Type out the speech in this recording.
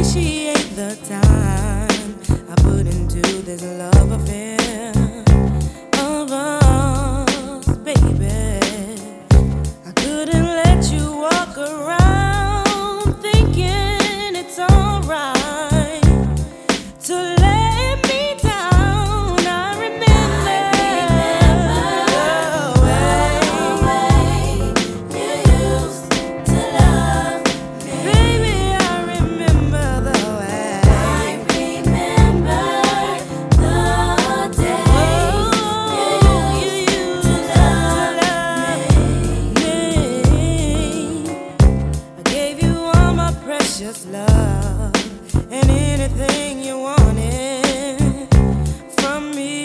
appreciate the time I put into this love affair. just love and anything you wanted from me.